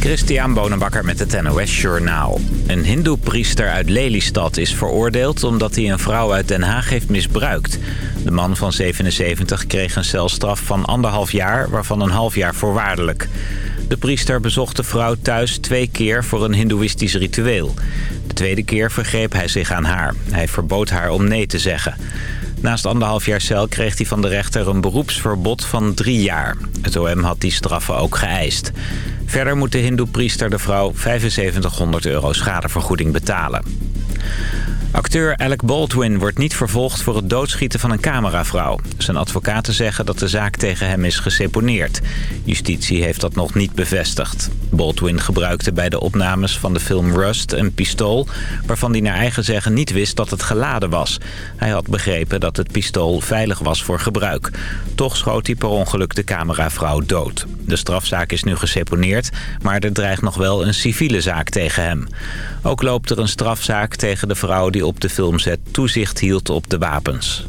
Christian Bonenbakker met het NOS Journaal. Een hindoe-priester uit Lelystad is veroordeeld omdat hij een vrouw uit Den Haag heeft misbruikt. De man van 77 kreeg een celstraf van anderhalf jaar, waarvan een half jaar voorwaardelijk. De priester bezocht de vrouw thuis twee keer voor een hindoeïstisch ritueel. De tweede keer vergreep hij zich aan haar. Hij verbood haar om nee te zeggen. Naast anderhalf jaar cel kreeg hij van de rechter een beroepsverbod van drie jaar. Het OM had die straffen ook geëist. Verder moet de hindoe-priester de vrouw 7500 euro schadevergoeding betalen. Acteur Alec Baldwin wordt niet vervolgd voor het doodschieten van een cameravrouw. Zijn advocaten zeggen dat de zaak tegen hem is geseponeerd. Justitie heeft dat nog niet bevestigd. Baldwin gebruikte bij de opnames van de film Rust een pistool... waarvan hij naar eigen zeggen niet wist dat het geladen was. Hij had begrepen dat het pistool veilig was voor gebruik. Toch schoot hij per ongeluk de cameravrouw dood. De strafzaak is nu geseponeerd, maar er dreigt nog wel een civiele zaak tegen hem. Ook loopt er een strafzaak tegen de vrouw die op de filmset toezicht hield op de wapens.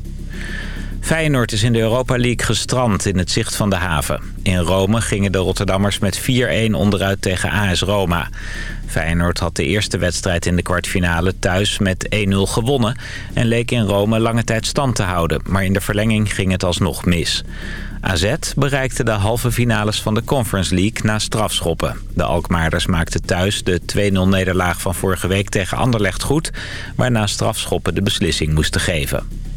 Feyenoord is in de Europa League gestrand in het zicht van de haven. In Rome gingen de Rotterdammers met 4-1 onderuit tegen AS Roma. Feyenoord had de eerste wedstrijd in de kwartfinale thuis met 1-0 gewonnen... en leek in Rome lange tijd stand te houden. Maar in de verlenging ging het alsnog mis. AZ bereikte de halve finales van de Conference League na strafschoppen. De Alkmaarders maakten thuis de 2-0 nederlaag van vorige week tegen Anderlecht goed... waarna strafschoppen de beslissing moesten geven.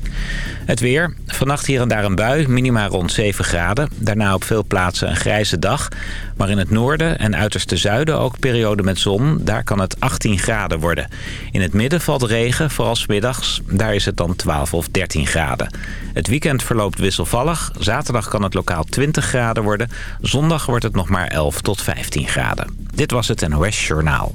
Het weer. Vannacht hier en daar een bui, minima rond 7 graden. Daarna op veel plaatsen een grijze dag. Maar in het noorden en uiterste zuiden ook periode met zon. Daar kan het 18 graden worden. In het midden valt regen, vooral middags. Daar is het dan 12 of 13 graden. Het weekend verloopt wisselvallig. Zaterdag kan het lokaal 20 graden worden. Zondag wordt het nog maar 11 tot 15 graden. Dit was het NOS Journaal.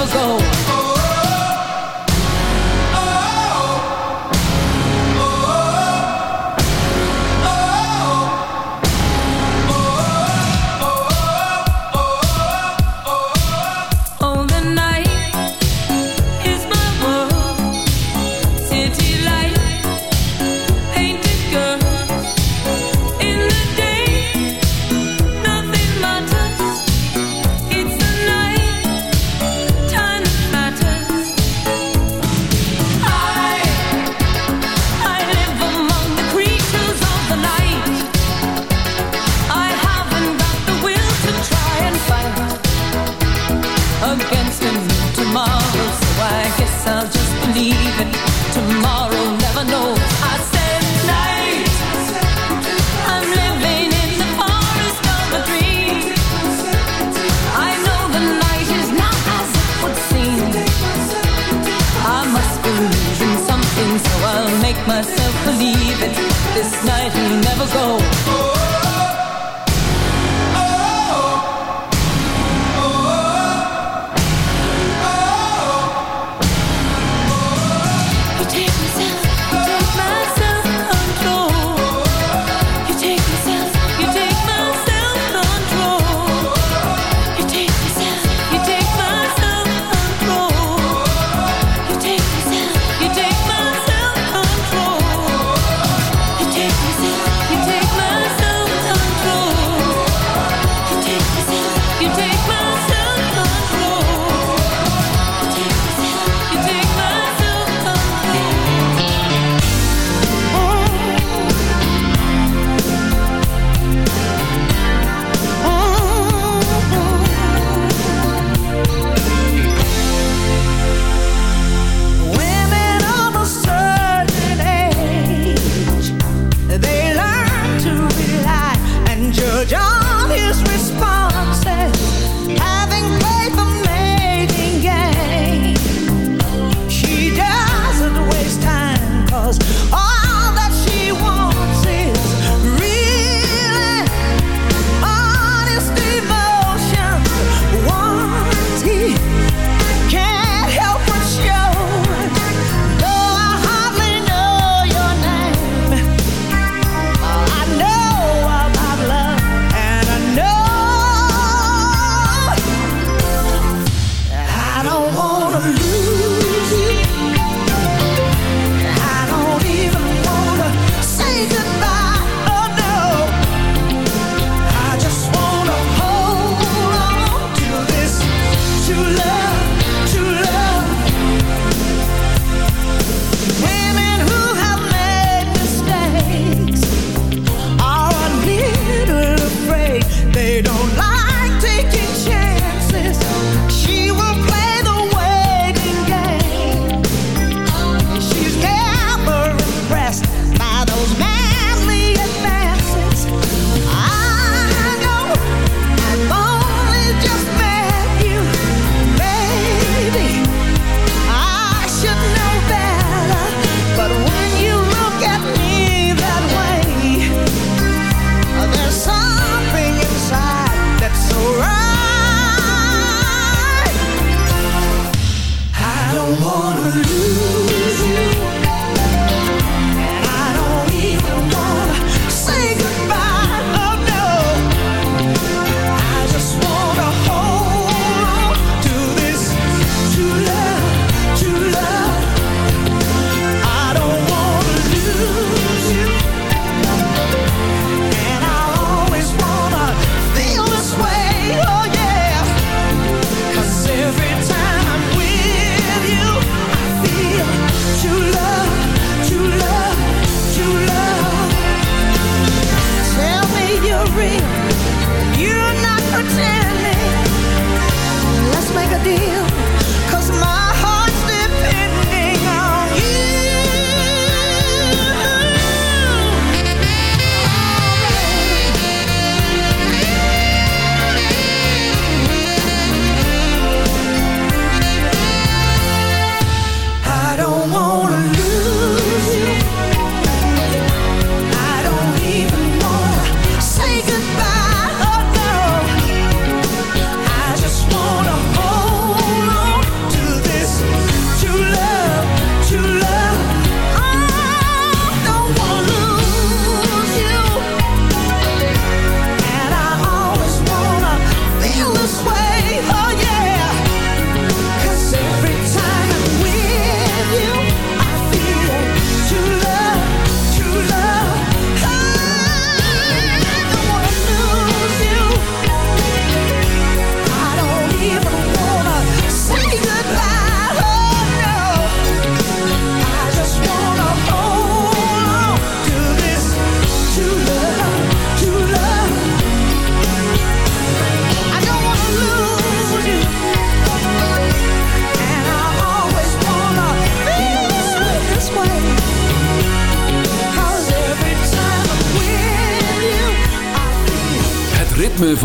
never go.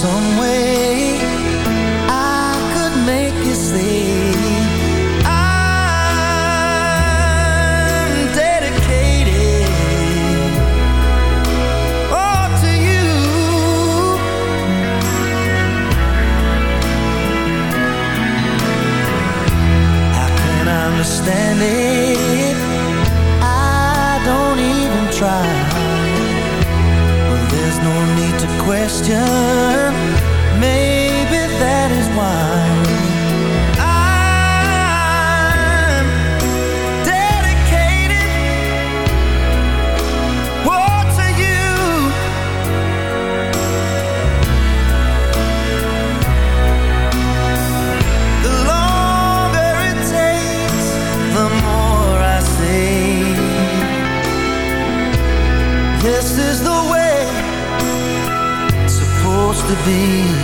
Some way just Be.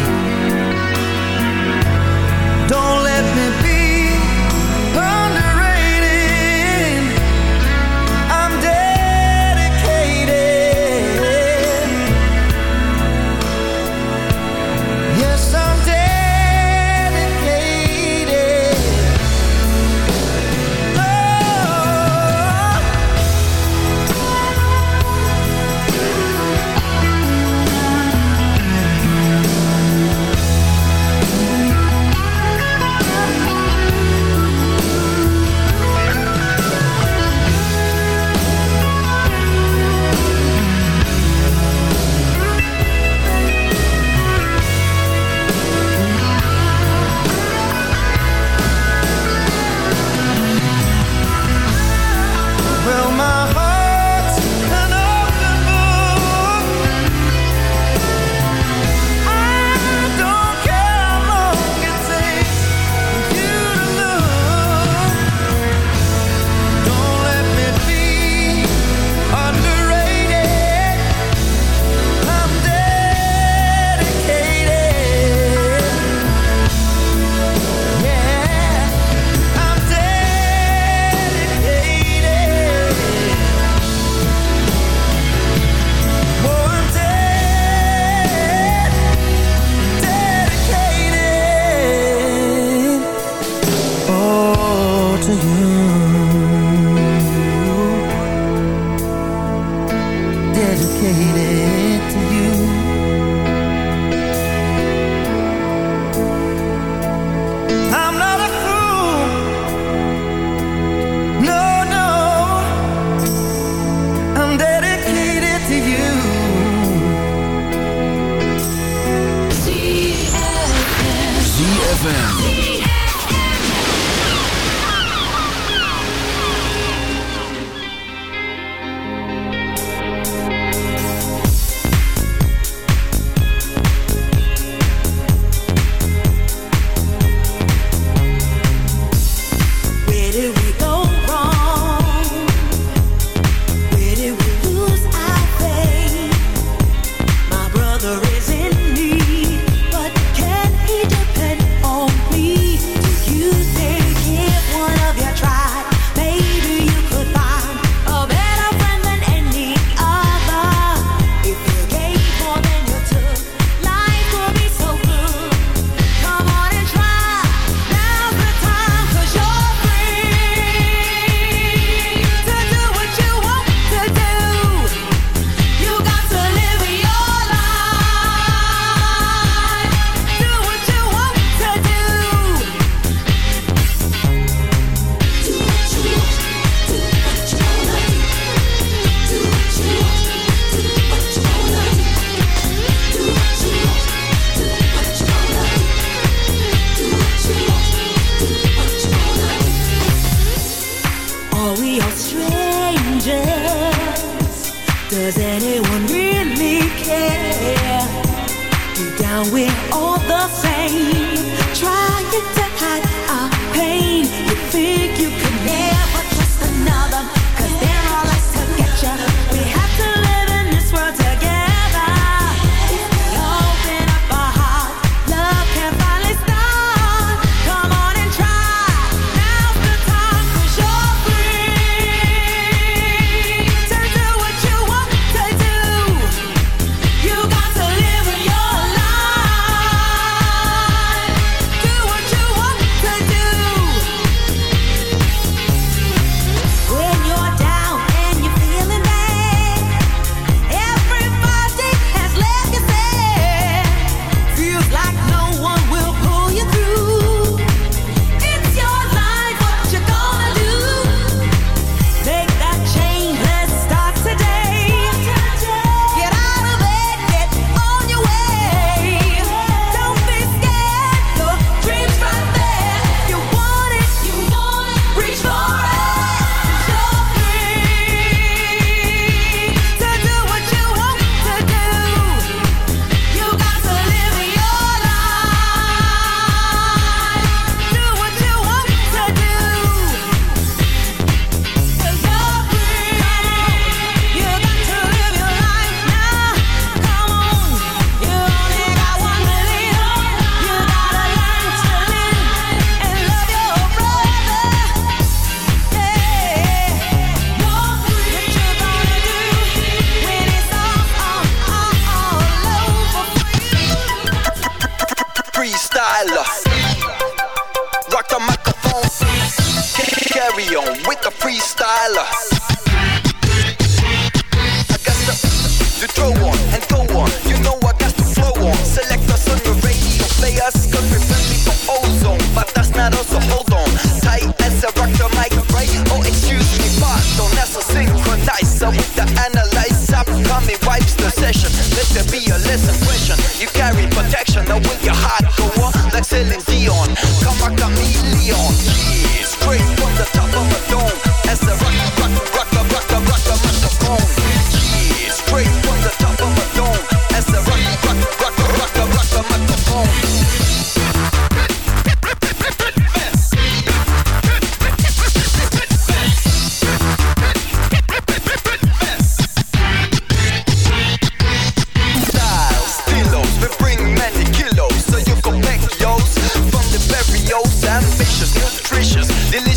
nutritious, delicious.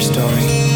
story.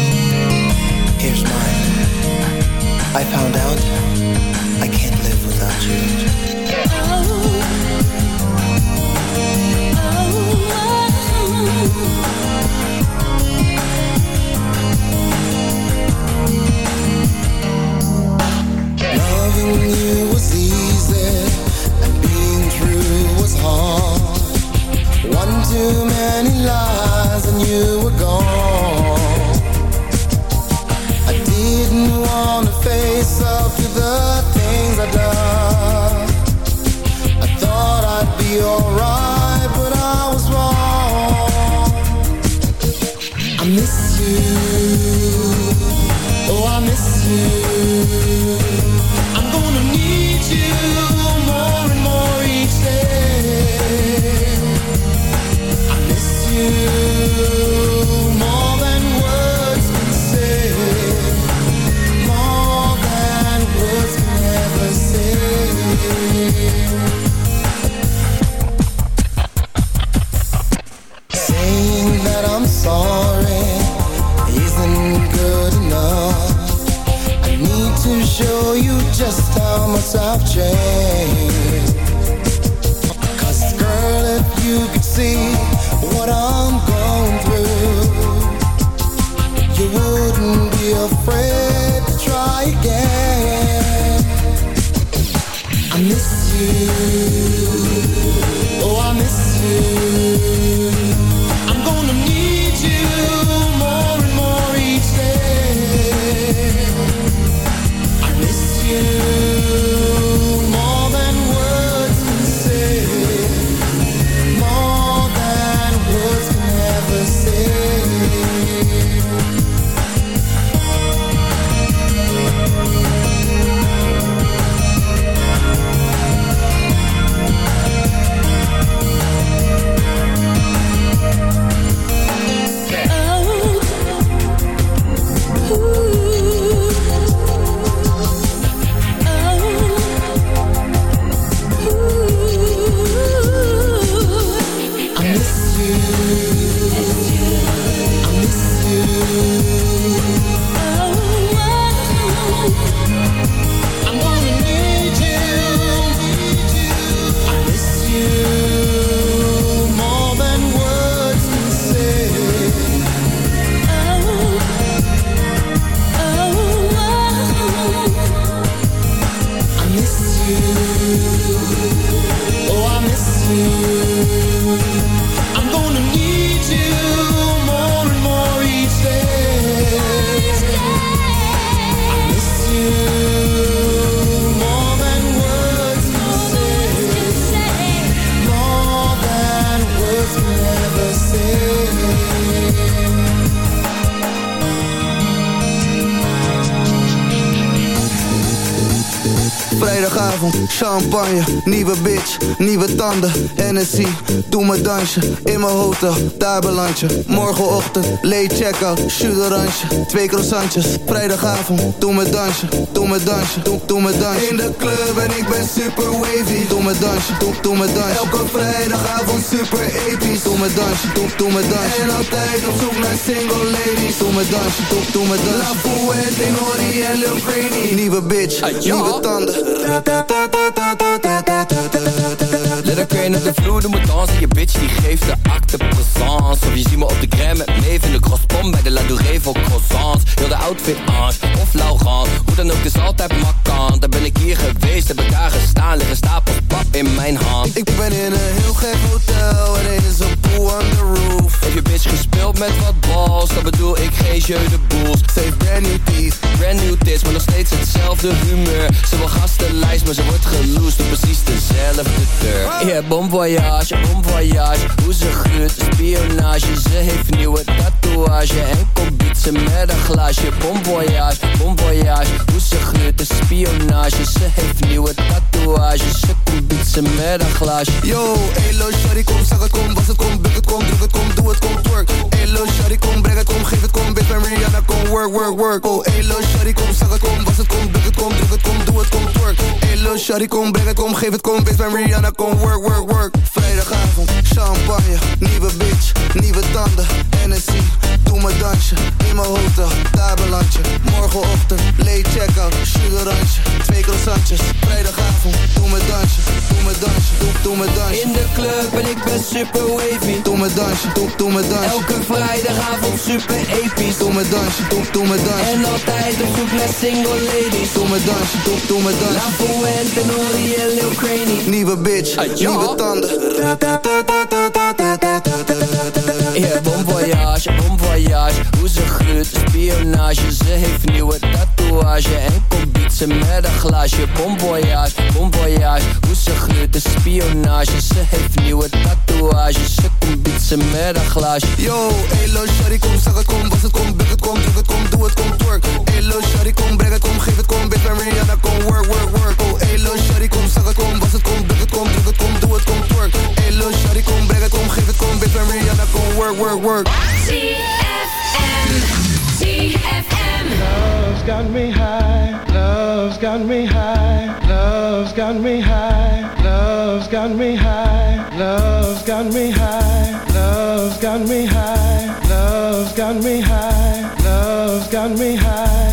Tanden, NSC, doe mijn dansje, in mijn hotel, daar beland Morgenochtend, late check-out, shoot twee croissantjes. Vrijdagavond, doe mijn dansje, doe mijn dansje, doe, doe mijn dansje. In de club en ik ben super wavy, doe mijn dansje, doe, doe mijn dansje. Elke vrijdagavond super episch, doe mijn dansje, doe, doe mijn dansje. En altijd op zoek naar single ladies, doe mijn dansje, doe, doe mijn dansje. La Fuente, Nori en Lil Craney, nieuwe bitch, nieuwe tanden. Let her crane op de vloer, doe me dansen Je bitch die geeft de acte présence. Of je ziet me op de gram met Maeve in Bij de La Douree voor croissants. Heel de outfit Ange of Laurent. Hoe dan ook, is altijd makkant Daar ben ik hier geweest, heb ik daar gestaan. Liggen stapels pap in mijn hand. Ik ben in een heel gek hotel En er is een pool on the roof. Heb je bitch gespeeld met wat balls? Dan bedoel ik geen jeu de boels heeft brand new teeth. Brand new tits, maar nog steeds hetzelfde humeur. Ze wil gastenlijst, maar ze wordt geloosd Op precies dezelfde deur. Yeah, bon voyage, bon voyage Hoe ze gluurt, spionage. Ze heeft nieuwe tatoeage En komt ze met een glaasje Bon voyage, bon voyage Hoe ze gluurt, spionage Ze heeft nieuwe tatoeage Ze komt ze met een glaasje Yo, elo, shawty, kom, zeg het, kom Was het, kom, buk het, kom, druk het, kom Doe het, kom, twerk Elo, shawty, kom, breng het, kom Geef het, kom, bitch, ben Rihanna, kom Work, work, work Oh, elo, shawty, kom, zeg het, kom Was het, kom, buk het, kom, druk het, kom Doe het, kom, twerk Elo, shawty, kom, breng het, kom Geef het, kom, bitch, ben Rihanna, kom Work, work, work Vrijdagavond, champagne Nieuwe bitch, nieuwe tanden NSC, doe mijn dansje In mijn hotel, daar beland je. Morgenochtend, late check-out Sugarantje, twee croissantjes Vrijdagavond, doe mijn dansje. Doe mijn dansje, doe, doe mijn dansje. In de club en ik ben super wavy. Doe mijn dansje, doe, doe mijn dansje. Elke vrijdagavond super episch. Doe mijn dansje, doe, doe mijn dansje. En altijd op zoek naar single ladies. Doe mijn dansje, doe, doe mijn dansje. La Fuente, Nori en Lil Craney Nieuwe bitch, nieuwe tanden. Yeah, bon voyage, bon voyage Hoe ze gluurt, spionage. Ze heeft nieuwe tatoeage. En komt ze met een glaasje Bon voyage, bon voyage Hoe ze gluurt, spionage. Ze heeft nieuwe tatoeage. Ze komt ze met een glaasje. Yo, elo, shawty, kom, zeg het, kom Was het, kom, buk het, kom, druk het, kom Doe het, kom, twerk. Elo, shawty, kom, breng het, kom Geef het, kom, bitch, ben Rihanna, kom Work, work, work. Oh, elo, shawty, kom, zeg het, kom Was het, kom, work, work, work. TFM, TFM. Love's got me high, love's got me high, love's got me high, love's got me high, love's got me high, love's got me high, love's got me high, love's got me high.